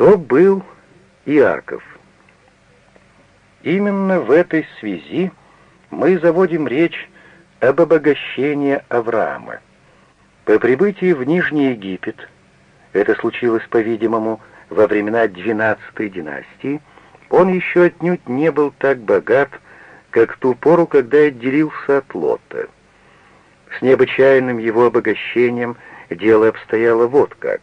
то был Иаков. Именно в этой связи мы заводим речь об обогащении Авраама. По прибытии в Нижний Египет, это случилось, по-видимому, во времена XII династии, он еще отнюдь не был так богат, как в ту пору, когда отделился от Лота. С необычайным его обогащением дело обстояло вот как.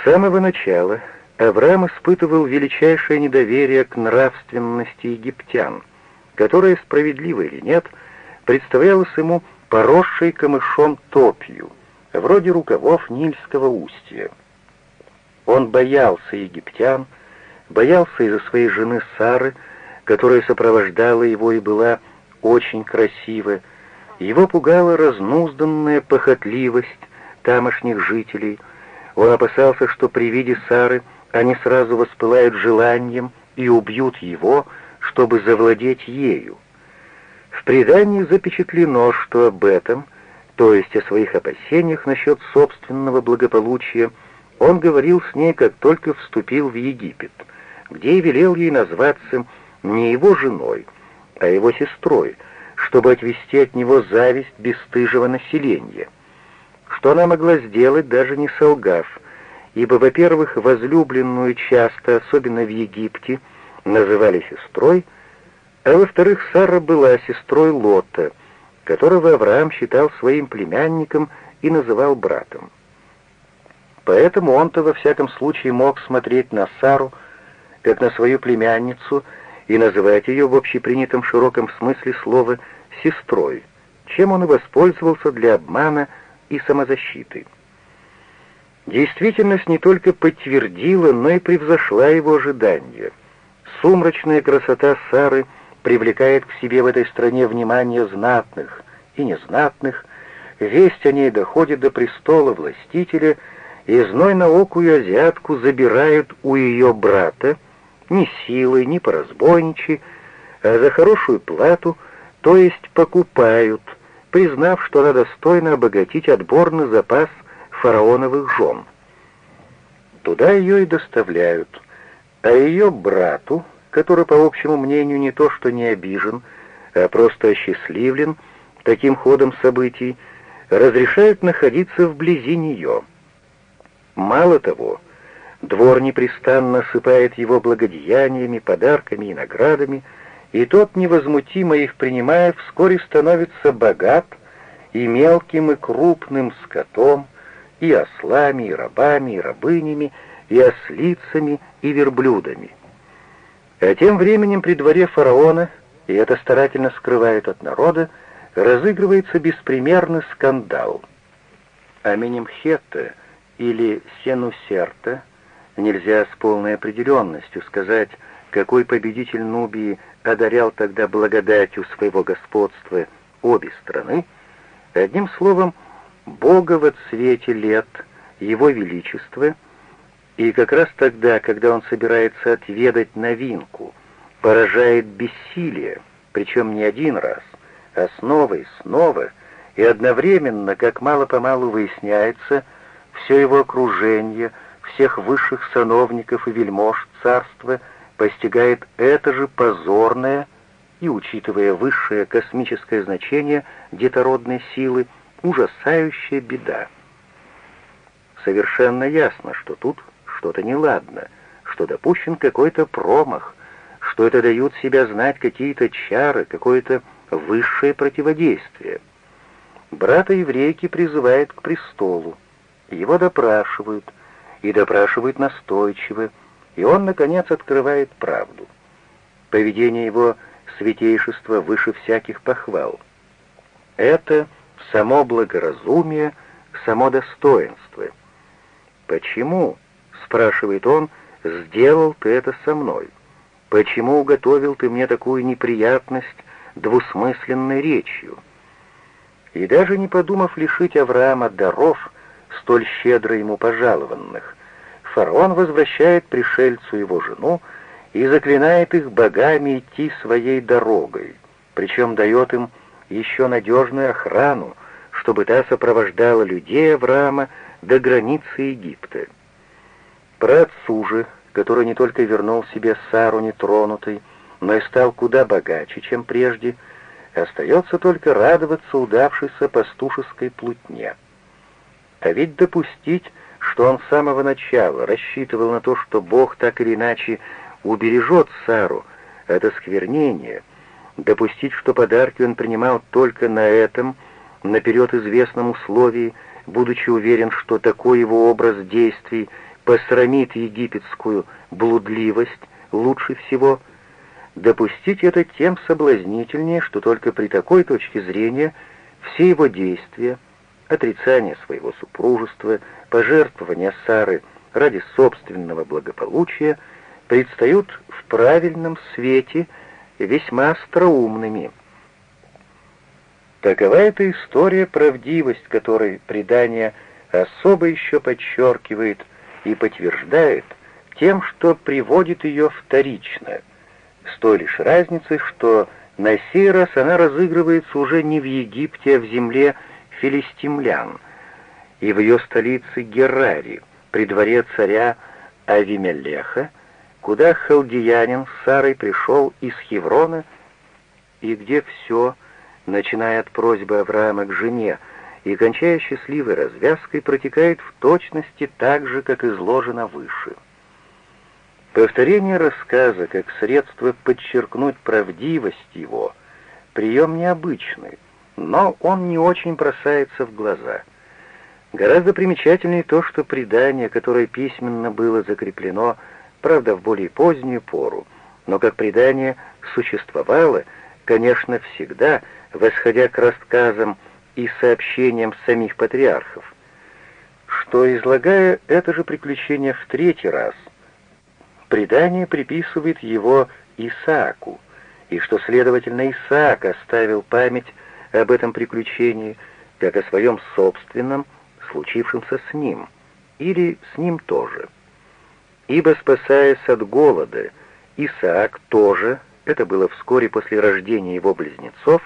С самого начала Авраам испытывал величайшее недоверие к нравственности египтян, которое, справедливо или нет, представлялось ему поросшей камышом топью, вроде рукавов Нильского устья. Он боялся египтян, боялся из-за своей жены Сары, которая сопровождала его и была очень красива, его пугала разнузданная похотливость тамошних жителей. Он опасался, что при виде Сары они сразу воспылают желанием и убьют его, чтобы завладеть ею. В предании запечатлено, что об этом, то есть о своих опасениях насчет собственного благополучия, он говорил с ней, как только вступил в Египет, где и велел ей назваться не его женой, а его сестрой, чтобы отвести от него зависть бесстыжего населения. Что она могла сделать, даже не солгав, ибо, во-первых, возлюбленную часто, особенно в Египте, называли сестрой, а во-вторых, Сара была сестрой Лота, которого Авраам считал своим племянником и называл братом. Поэтому он-то во всяком случае мог смотреть на Сару, как на свою племянницу, и называть ее в общепринятом широком смысле слова «сестрой», чем он и воспользовался для обмана и самозащиты. Действительность не только подтвердила, но и превзошла его ожидания. Сумрачная красота Сары привлекает к себе в этой стране внимание знатных и незнатных, весть о ней доходит до престола властителя, и знойноокую азиатку забирают у ее брата ни силой, ни по разбойничьи, а за хорошую плату, то есть покупают, признав, что она достойна обогатить отборный запас фараоновых жен. Туда ее и доставляют, а ее брату, который, по общему мнению, не то что не обижен, а просто осчастливлен таким ходом событий, разрешают находиться вблизи нее. Мало того, двор непрестанно осыпает его благодеяниями, подарками и наградами, и тот, невозмутимо их принимая, вскоре становится богат и мелким, и крупным скотом, и ослами, и рабами, и рабынями, и ослицами, и верблюдами. А тем временем при дворе фараона, и это старательно скрывает от народа, разыгрывается беспримерный скандал. Аменемхетта или Сенусерта, нельзя с полной определенностью сказать, какой победитель Нубии одарял тогда благодатью своего господства обе страны, одним словом, Бога во цвете лет, Его Величества, и как раз тогда, когда он собирается отведать новинку, поражает бессилие, причем не один раз, а снова и снова, и одновременно, как мало-помалу выясняется, все его окружение, всех высших сановников и вельмож царства постигает это же позорное и, учитывая высшее космическое значение детородной силы, ужасающая беда. Совершенно ясно, что тут что-то неладно, что допущен какой-то промах, что это дают себя знать какие-то чары, какое-то высшее противодействие. Брата еврейки призывает к престолу, его допрашивают, и допрашивают настойчиво, и он, наконец, открывает правду. Поведение его святейшества выше всяких похвал. Это само благоразумие, само достоинство. «Почему?» — спрашивает он, — «сделал ты это со мной? Почему уготовил ты мне такую неприятность двусмысленной речью?» И даже не подумав лишить Авраама даров, столь щедро ему пожалованных, фараон возвращает пришельцу его жену и заклинает их богами идти своей дорогой, причем дает им еще надежную охрану, чтобы та сопровождала людей Авраама до границы Египта. Про отцу же, который не только вернул себе Сару нетронутой, но и стал куда богаче, чем прежде, остается только радоваться удавшейся пастушеской плутне. А ведь допустить, что он с самого начала рассчитывал на то, что Бог так или иначе убережет Сару от осквернения, допустить, что подарки он принимал только на этом, наперед известном условии, будучи уверен, что такой его образ действий посрамит египетскую блудливость лучше всего, допустить это тем соблазнительнее, что только при такой точке зрения все его действия, отрицание своего супружества, пожертвования Сары ради собственного благополучия предстают в правильном свете весьма остроумными. Такова эта история, правдивость которой предание особо еще подчеркивает и подтверждает тем, что приводит ее вторично, с той лишь разницей, что на сей раз она разыгрывается уже не в Египте, а в земле филистимлян, и в ее столице Герари, при дворе царя Авимелеха, куда халдиянин с Сарой пришел из Хеврона, и где все, начиная от просьбы Авраама к жене и кончая счастливой развязкой, протекает в точности так же, как изложено выше. Повторение рассказа как средство подчеркнуть правдивость его — прием необычный, но он не очень бросается в глаза. Гораздо примечательнее то, что предание, которое письменно было закреплено, правда, в более позднюю пору, но как предание существовало, конечно, всегда, восходя к рассказам и сообщениям самих патриархов, что, излагая это же приключение в третий раз, предание приписывает его Исааку, и что, следовательно, Исаак оставил память об этом приключении, как о своем собственном, случившемся с ним, или с ним тоже. Ибо, спасаясь от голода, Исаак тоже, это было вскоре после рождения его близнецов,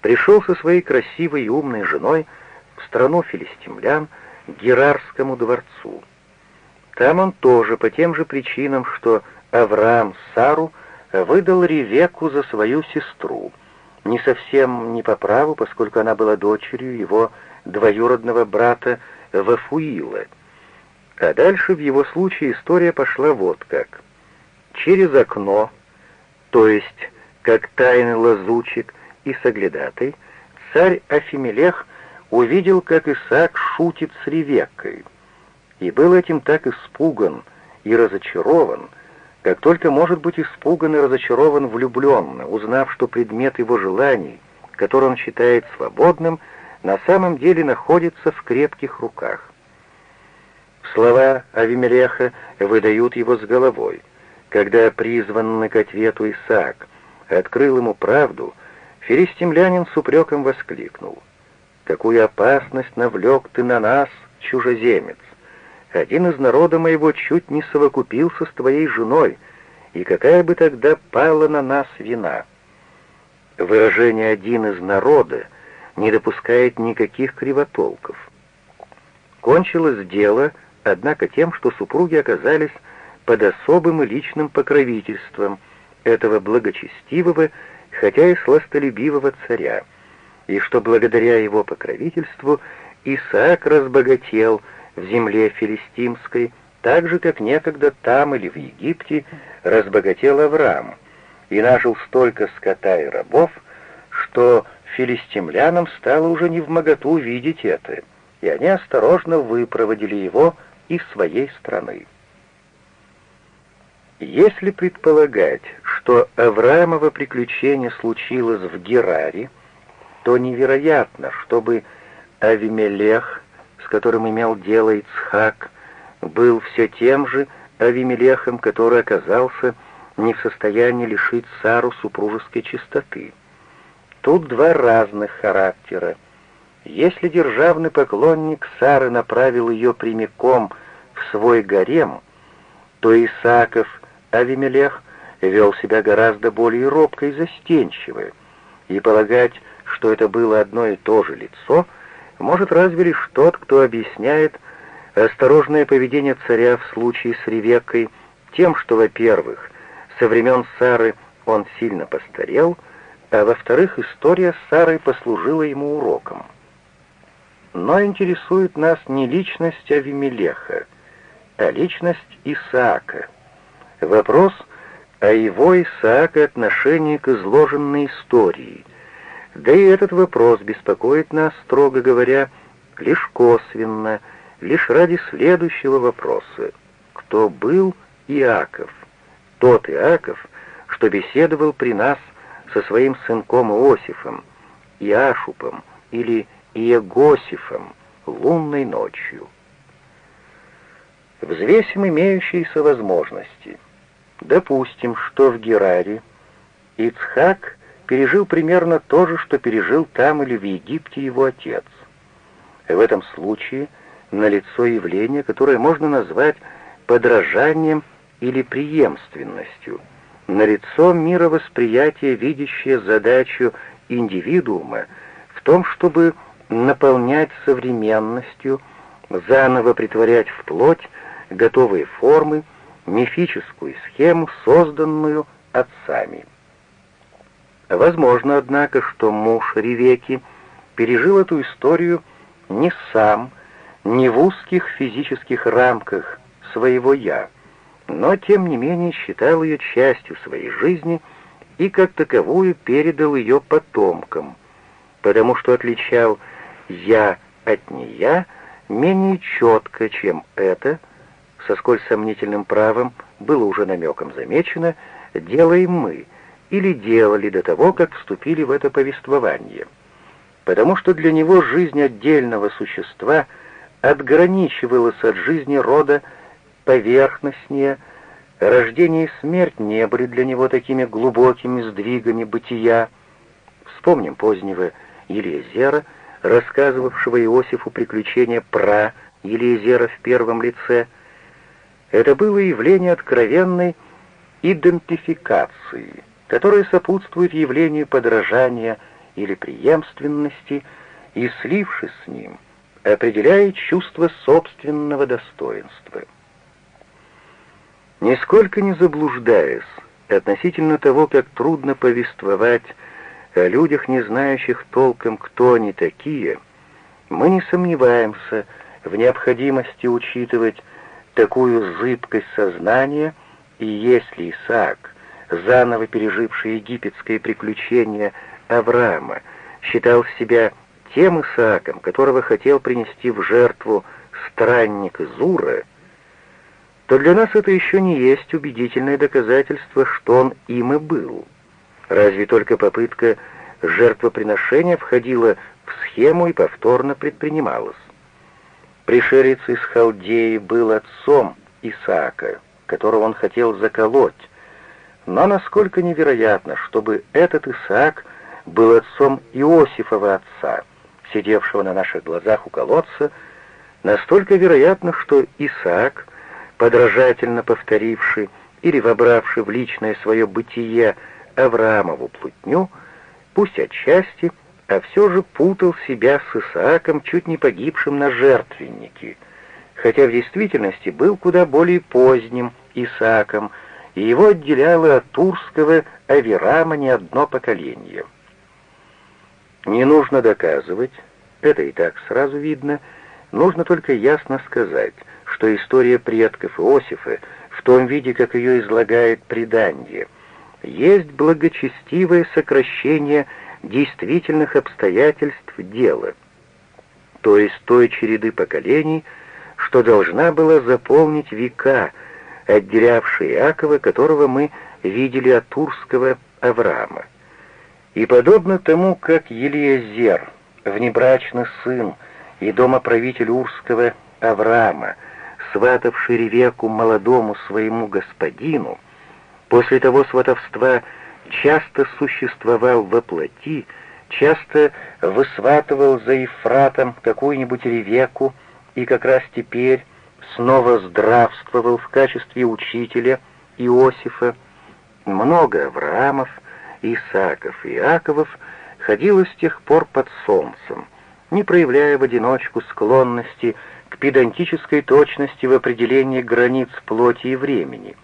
пришел со своей красивой и умной женой в страну филистимлян Герарскому дворцу. Там он тоже по тем же причинам, что Авраам Сару выдал Ревеку за свою сестру — не совсем не по праву, поскольку она была дочерью его двоюродного брата Вафуила. А дальше в его случае история пошла вот как. Через окно, то есть как тайный лазучик и соглядатый, царь Афимелех увидел, как Исаак шутит с Ревеккой, и был этим так испуган и разочарован, как только может быть испуган и разочарован влюбленно, узнав, что предмет его желаний, который он считает свободным, на самом деле находится в крепких руках. Слова Авимелеха выдают его с головой. Когда призванный к ответу Исаак открыл ему правду, филистимлянин с упреком воскликнул. «Какую опасность навлек ты на нас, чужеземец! Один из народа моего чуть не совокупился с твоей женой, и какая бы тогда пала на нас вина? Выражение «один из народа» не допускает никаких кривотолков. Кончилось дело, однако, тем, что супруги оказались под особым и личным покровительством этого благочестивого, хотя и сластолюбивого царя, и что благодаря его покровительству Исаак разбогател — в земле филистимской, так же, как некогда там или в Египте разбогател Авраам и нажил столько скота и рабов, что филистимлянам стало уже не в моготу видеть это, и они осторожно выпроводили его из своей страны. Если предполагать, что Авраамово приключение случилось в Гераре, то невероятно, чтобы Авимелех с которым имел дело Ицхак, был все тем же Авимелехом, который оказался не в состоянии лишить Сару супружеской чистоты. Тут два разных характера. Если державный поклонник Сары направил ее прямиком в свой гарем, то Исааков Авимелех вел себя гораздо более робко и застенчиво, и полагать, что это было одно и то же лицо — может разве лишь тот, кто объясняет осторожное поведение царя в случае с Ревеккой тем, что, во-первых, со времен Сары он сильно постарел, а во-вторых, история с Сарой послужила ему уроком. Но интересует нас не личность Авимелеха, а личность Исаака. Вопрос о его Исаака отношении к изложенной истории. Да и этот вопрос беспокоит нас, строго говоря, лишь косвенно, лишь ради следующего вопроса. Кто был Иаков? Тот Иаков, что беседовал при нас со своим сынком Иосифом, Иашупом или Иегосифом лунной ночью. Взвесим имеющиеся возможности. Допустим, что в Гераре Ицхак пережил примерно то же, что пережил там или в Египте его отец. В этом случае налицо явление, которое можно назвать подражанием или преемственностью, налицо мировосприятие, видящее задачу индивидуума в том, чтобы наполнять современностью, заново притворять в плоть готовые формы, мифическую схему, созданную отцами. Возможно, однако, что муж Ревеки пережил эту историю не сам, не в узких физических рамках своего «я», но, тем не менее, считал ее частью своей жизни и как таковую передал ее потомкам, потому что отличал «я» от «нея» менее четко, чем это, со сколь сомнительным правом было уже намеком замечено, делаем мы или делали до того, как вступили в это повествование. Потому что для него жизнь отдельного существа отграничивалась от жизни рода поверхностнее, рождение и смерть не были для него такими глубокими сдвигами бытия. Вспомним позднего Елизера, рассказывавшего Иосифу приключения про Елизера в первом лице. Это было явление откровенной идентификации, которое сопутствует явлению подражания или преемственности, и, слившись с ним, определяет чувство собственного достоинства. Нисколько не заблуждаясь относительно того, как трудно повествовать о людях, не знающих толком, кто они такие, мы не сомневаемся в необходимости учитывать такую зыбкость сознания, и если Исаак, заново переживший египетское приключение Авраама, считал себя тем Исааком, которого хотел принести в жертву странник из то для нас это еще не есть убедительное доказательство, что он им и был. Разве только попытка жертвоприношения входила в схему и повторно предпринималась. Пришелец из Халдеи был отцом Исаака, которого он хотел заколоть, но насколько невероятно, чтобы этот Исаак был отцом Иосифова отца, сидевшего на наших глазах у колодца, настолько вероятно, что Исаак, подражательно повторивший или вобравший в личное свое бытие Авраамову плутню, пусть отчасти, а все же путал себя с Исааком, чуть не погибшим на жертвеннике, хотя в действительности был куда более поздним Исааком, и его отделяло от Турского Авирама не одно поколение. Не нужно доказывать, это и так сразу видно, нужно только ясно сказать, что история предков Иосифа в том виде, как ее излагает предание, есть благочестивое сокращение действительных обстоятельств дела, то есть той череды поколений, что должна была заполнить века, отделявшие Иакова, которого мы видели от Турского Авраама. И подобно тому, как Елиезер, внебрачный сын и домоправитель Урского Авраама, сватавший Ревеку молодому своему господину, после того сватовства часто существовал во плоти, часто высватывал за Ефратом какую-нибудь Ревеку и как раз теперь снова здравствовал в качестве учителя Иосифа. Много Авраамов, Исааков и Иаковов ходило с тех пор под солнцем, не проявляя в одиночку склонности к педантической точности в определении границ плоти и времени,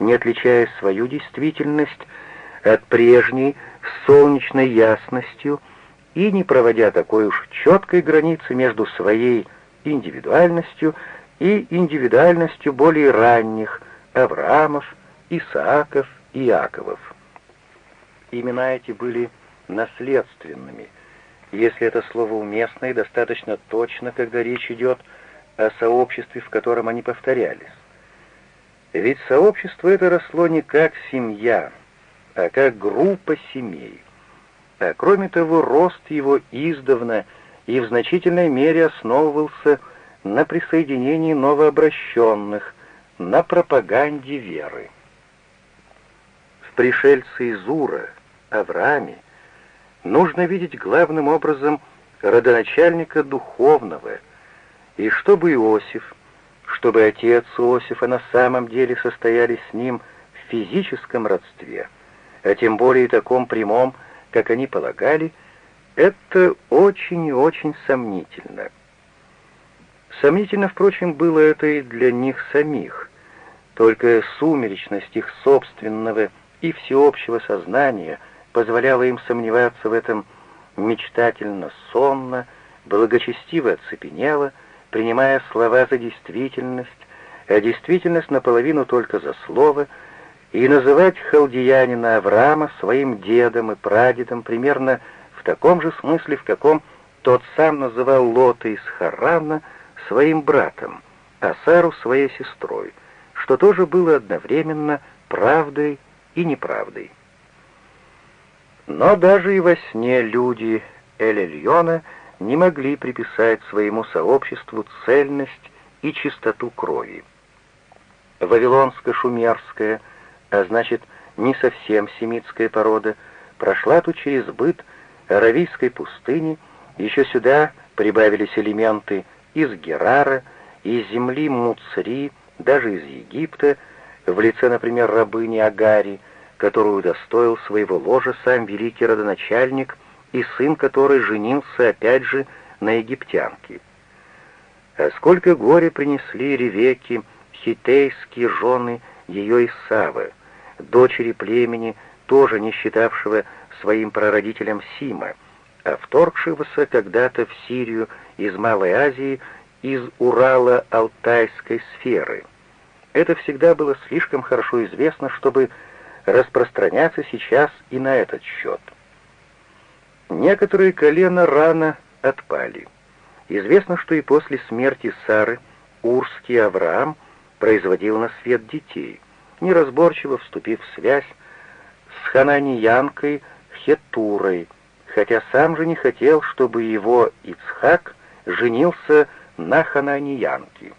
не отличая свою действительность от прежней солнечной ясностью и не проводя такой уж четкой границы между своей индивидуальностью и индивидуальностью более ранних Авраамов, Исааков и Иаковов. Имена эти были наследственными, если это слово уместно и достаточно точно, когда речь идет о сообществе, в котором они повторялись. Ведь сообщество это росло не как семья, а как группа семей. А кроме того, рост его издавна и в значительной мере основывался на присоединении новообращенных, на пропаганде веры. В пришельце из Ура, Аврааме, нужно видеть главным образом родоначальника духовного, и чтобы Иосиф, чтобы отец Иосифа на самом деле состояли с ним в физическом родстве, а тем более таком прямом, как они полагали, это очень и очень сомнительно. Сомнительно, впрочем, было это и для них самих. Только сумеречность их собственного и всеобщего сознания позволяла им сомневаться в этом мечтательно сонно, благочестиво оцепенело, принимая слова за действительность, а действительность наполовину только за слово, и называть халдиянина Авраама своим дедом и прадедом примерно в таком же смысле, в каком тот сам называл Лота из Харана своим братом, а Сару своей сестрой, что тоже было одновременно правдой и неправдой. Но даже и во сне люди Эль-Эльона не могли приписать своему сообществу цельность и чистоту крови. Вавилонско-шумерская, а значит, не совсем семитская порода, прошла тут через быт Аравийской пустыни, еще сюда прибавились элементы из Герара, из земли Муцри, даже из Египта, в лице, например, рабыни Агари, которую достоил своего ложа сам великий родоначальник и сын которой женился опять же на египтянке. А сколько горя принесли Ревеки, хитейские жены ее Исавы, дочери племени, тоже не считавшего своим прародителем Сима, а вторгшегося когда-то в Сирию из Малой Азии, из Урала Алтайской сферы. Это всегда было слишком хорошо известно, чтобы распространяться сейчас и на этот счет. Некоторые колена рано отпали. Известно, что и после смерти Сары Урский Авраам производил на свет детей, неразборчиво вступив в связь с хананиянкой Хетурой, хотя сам же не хотел, чтобы его Ицхак женился на хананиянке.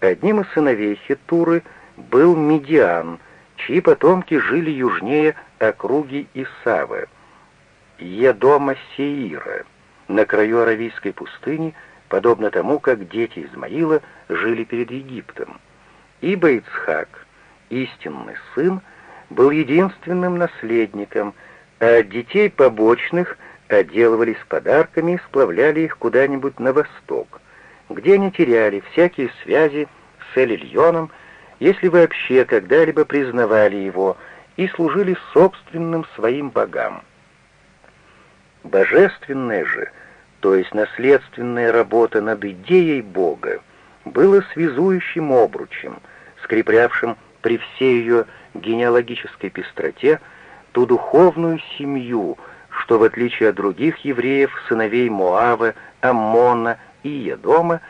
Одним из сыновей Хетуры был Медиан, чьи потомки жили южнее округи Исавы, Едома Сеира, на краю Аравийской пустыни, подобно тому, как дети Измаила жили перед Египтом. Ибо Ицхак, истинный сын, был единственным наследником, а детей побочных отделывались подарками и сплавляли их куда-нибудь на восток, где они теряли всякие связи с Элильоном, если вообще когда-либо признавали его и служили собственным своим богам. Божественная же, то есть наследственная работа над идеей Бога, было связующим обручем, скреплявшим при всей ее генеалогической пестроте ту духовную семью, что, в отличие от других евреев, сыновей Моава, Аммона и Едома,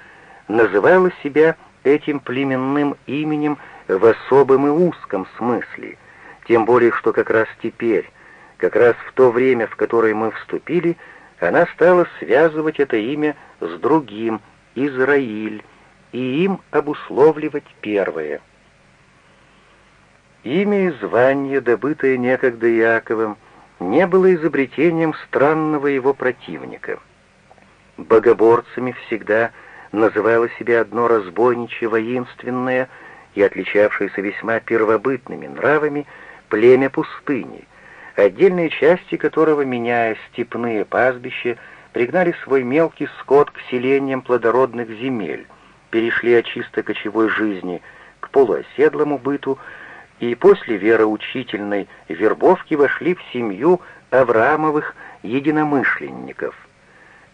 называла себя этим племенным именем в особом и узком смысле, тем более что как раз теперь, как раз в то время, в которое мы вступили, она стала связывать это имя с другим, Израиль, и им обусловливать первое. Имя и звание, добытое некогда Яковом, не было изобретением странного его противника. Богоборцами всегда называло себя одно разбойничье воинственное и отличавшееся весьма первобытными нравами племя пустыни, отдельные части которого, меняя степные пастбища, пригнали свой мелкий скот к селениям плодородных земель — перешли от чисто кочевой жизни к полуоседлому быту и после вероучительной вербовки вошли в семью Авраамовых единомышленников.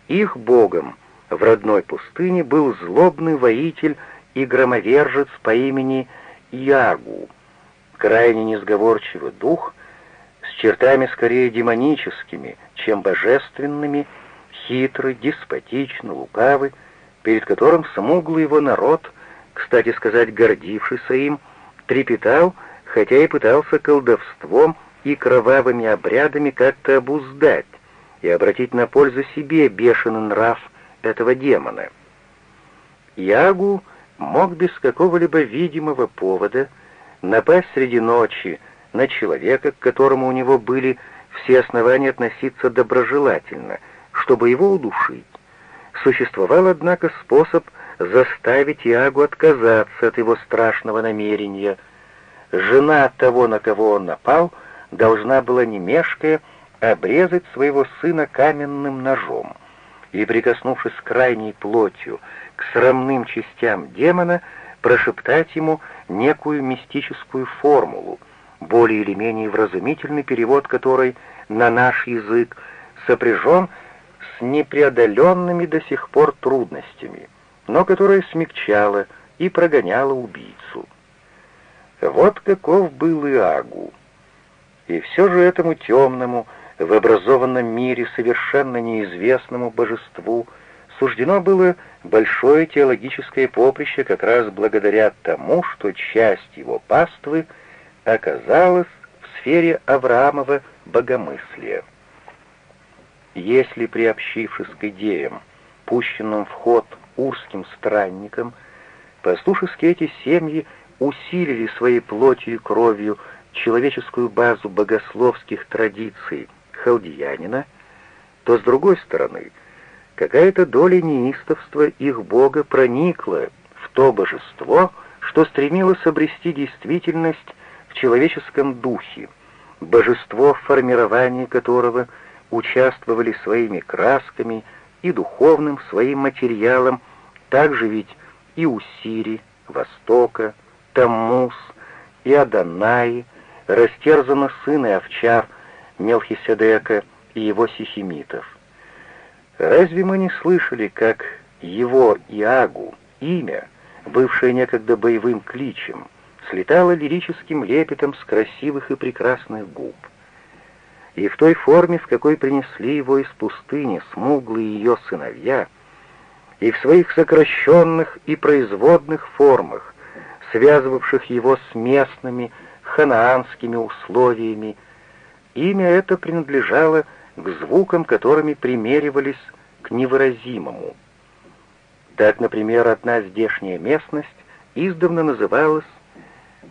Их богом в родной пустыне был злобный воитель и громовержец по имени Ягу, крайне несговорчивый дух, с чертами скорее демоническими, чем божественными, хитрый, деспотичный, лукавый, перед которым смуглый его народ, кстати сказать, гордившийся им, трепетал, хотя и пытался колдовством и кровавыми обрядами как-то обуздать и обратить на пользу себе бешеный нрав этого демона. Ягу мог без какого-либо видимого повода напасть среди ночи на человека, к которому у него были все основания относиться доброжелательно, чтобы его удушить. Существовал, однако, способ заставить Иагу отказаться от его страшного намерения. Жена того, на кого он напал, должна была, не мешкая, обрезать своего сына каменным ножом и, прикоснувшись крайней плотью к срамным частям демона, прошептать ему некую мистическую формулу, более или менее вразумительный перевод которой на наш язык сопряжен с непреодоленными до сих пор трудностями, но которая смягчала и прогоняла убийцу. Вот каков был Иагу. И все же этому темному, в образованном мире совершенно неизвестному божеству суждено было большое теологическое поприще как раз благодаря тому, что часть его паствы оказалась в сфере Авраамова богомыслия. Если, приобщившись к идеям, пущенным в ход урским странникам, пастушески эти семьи усилили своей плотью и кровью человеческую базу богословских традиций халдиянина, то, с другой стороны, какая-то доля неистовства их бога проникла в то божество, что стремилось обрести действительность в человеческом духе, божество, в формировании которого участвовали своими красками и духовным своим материалом, также ведь и Усири, Востока, Таммус, и Адонай, растерзаны сыны овчар Мелхиседека и его сихимитов. Разве мы не слышали, как его Иагу, имя, бывшее некогда боевым кличем, слетало лирическим лепетом с красивых и прекрасных губ? И в той форме, в какой принесли его из пустыни смуглые ее сыновья, и в своих сокращенных и производных формах, связывавших его с местными ханаанскими условиями, имя это принадлежало к звукам, которыми примеривались к невыразимому. Так, например, одна здешняя местность издавна называлась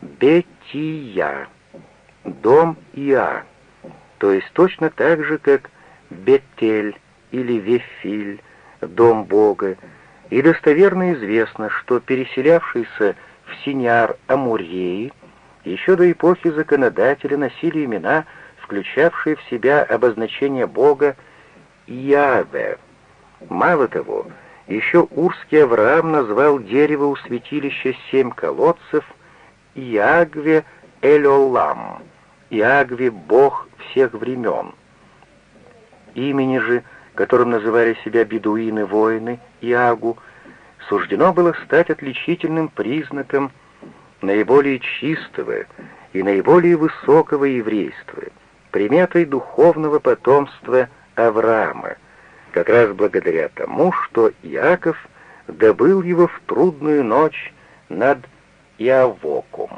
Бетия, дом Иа, то есть точно так же, как Бетель или Вефиль, дом Бога, и достоверно известно, что переселявшиеся в Синяр Амурьеи еще до эпохи законодателя носили имена, включавшие в себя обозначение Бога Яве. Мало того, еще Урский Авраам назвал дерево у святилища семь колодцев Иагве Эль-Олам, Бог всех времен. Имени же, которым называли себя бедуины-воины, Иагу, суждено было стать отличительным признаком наиболее чистого и наиболее высокого еврейства, приметой духовного потомства Авраама, как раз благодаря тому, что Иаков добыл его в трудную ночь над Иавом.